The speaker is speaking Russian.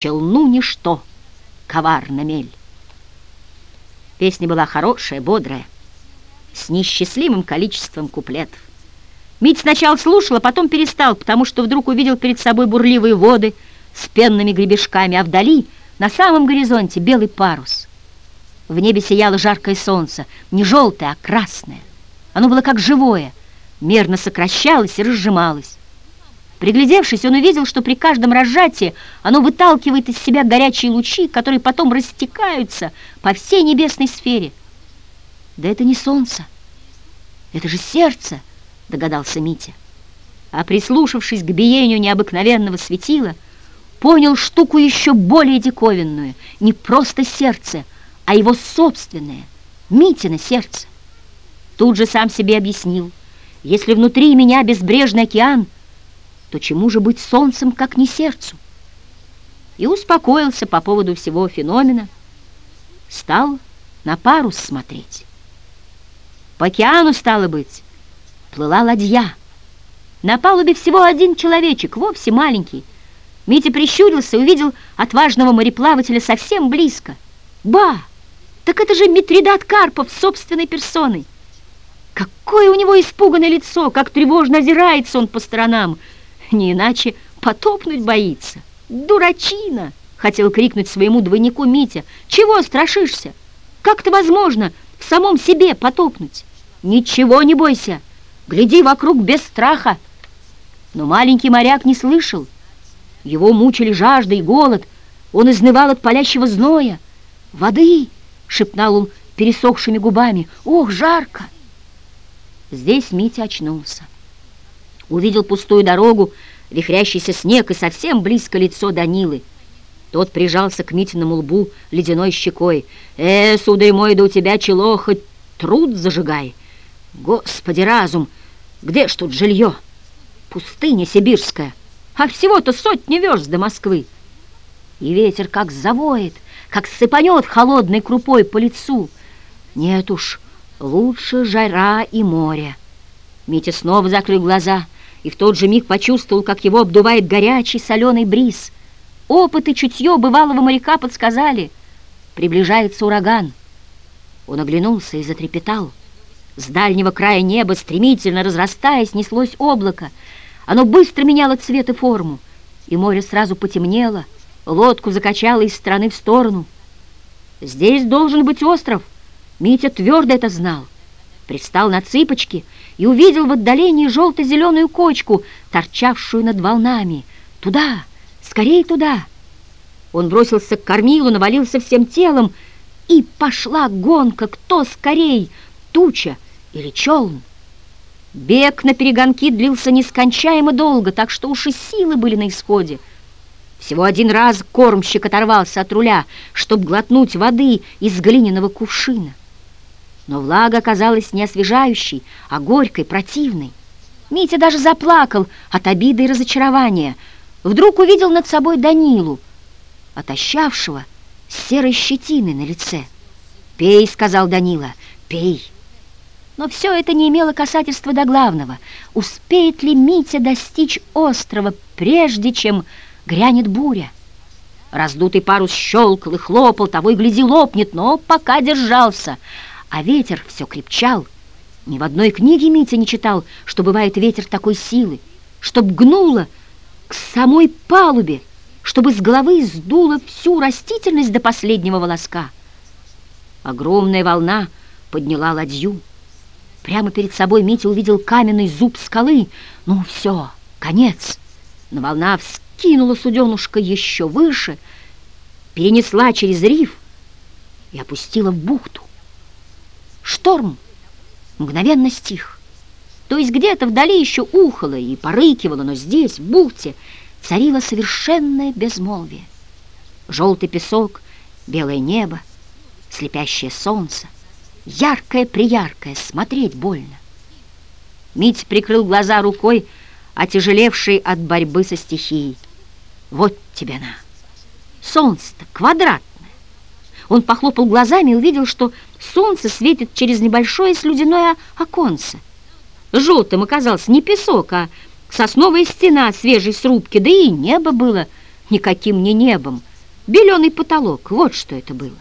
челну ничто, коварна мель. Песня была хорошая, бодрая, с несчастливым количеством куплетов. Мить сначала слушал, а потом перестал, потому что вдруг увидел перед собой бурливые воды с пенными гребешками, а вдали, на самом горизонте, белый парус. В небе сияло жаркое солнце, не желтое, а красное. Оно было как живое, мерно сокращалось и разжималось. Приглядевшись, он увидел, что при каждом разжатии оно выталкивает из себя горячие лучи, которые потом растекаются по всей небесной сфере. Да это не солнце, это же сердце, догадался Митя. А прислушавшись к биению необыкновенного светила, понял штуку еще более диковинную, не просто сердце, а его собственное, Митина сердце. Тут же сам себе объяснил, если внутри меня безбрежный океан — то чему же быть солнцем, как не сердцу? И успокоился по поводу всего феномена, стал на парус смотреть. По океану, стало быть, плыла ладья. На палубе всего один человечек, вовсе маленький. Митя прищурился и увидел отважного мореплавателя совсем близко. Ба! Так это же Митридат Карпов собственной персоной. Какое у него испуганное лицо, как тревожно озирается он по сторонам — не иначе потопнуть боится. Дурачина! Хотел крикнуть своему двойнику Митя. Чего страшишься? Как это возможно в самом себе потопнуть? Ничего не бойся, гляди вокруг без страха. Но маленький моряк не слышал. Его мучили жажда и голод. Он изнывал от палящего зноя. «Воды!» — шептал он пересохшими губами. «Ох, жарко!» Здесь Митя очнулся увидел пустую дорогу, вихрящийся снег и совсем близко лицо Данилы. Тот прижался к Митиному лбу ледяной щекой. «Э, сударь мой, да у тебя чело хоть труд зажигай! Господи, разум, где ж тут жилье? Пустыня сибирская, а всего-то сотни верст до Москвы!» И ветер как завоет, как сыпанет холодной крупой по лицу. Нет уж, лучше жара и море. Митя снова закрыл глаза — и в тот же миг почувствовал, как его обдувает горячий соленый бриз. Опыт и чутье бывалого моряка подсказали. Приближается ураган. Он оглянулся и затрепетал. С дальнего края неба, стремительно разрастаясь, неслось облако. Оно быстро меняло цвет и форму, и море сразу потемнело, лодку закачало из стороны в сторону. Здесь должен быть остров. Митя твердо это знал. Пристал на цыпочки и увидел в отдалении желто-зеленую кочку, торчавшую над волнами. «Туда! Скорей туда!» Он бросился к кормилу, навалился всем телом, и пошла гонка, кто скорей, туча или челн. Бег на перегонки длился нескончаемо долго, так что уж и силы были на исходе. Всего один раз кормщик оторвался от руля, чтобы глотнуть воды из глиняного кувшина но влага оказалась не освежающей, а горькой, противной. Митя даже заплакал от обиды и разочарования. Вдруг увидел над собой Данилу, отощавшего с серой щетиной на лице. «Пей», — сказал Данила, — «пей». Но все это не имело касательства до главного. Успеет ли Митя достичь острова, прежде чем грянет буря? Раздутый парус щелкал и хлопал, того и гляди лопнет, но пока держался — а ветер все крепчал. Ни в одной книге Митя не читал, что бывает ветер такой силы, чтоб гнуло к самой палубе, чтобы с головы сдуло всю растительность до последнего волоска. Огромная волна подняла ладью. Прямо перед собой Митя увидел каменный зуб скалы. Ну все, конец. Но волна вскинула суденушка еще выше, перенесла через риф и опустила в бухту. Шторм мгновенно стих. То есть где-то вдали еще ухало и порыкивало, но здесь, в бухте, царило совершенное безмолвие. Желтый песок, белое небо, слепящее солнце, яркое-прияркое, смотреть больно. Мить прикрыл глаза рукой, отяжелевшей от борьбы со стихией. Вот тебе на! Солнце-то квадратное. Он похлопал глазами и увидел, что солнце светит через небольшое слюдяное оконце. Желтым оказался не песок, а сосновая стена свежей срубки, да и небо было никаким не небом, Беленый потолок, вот что это было.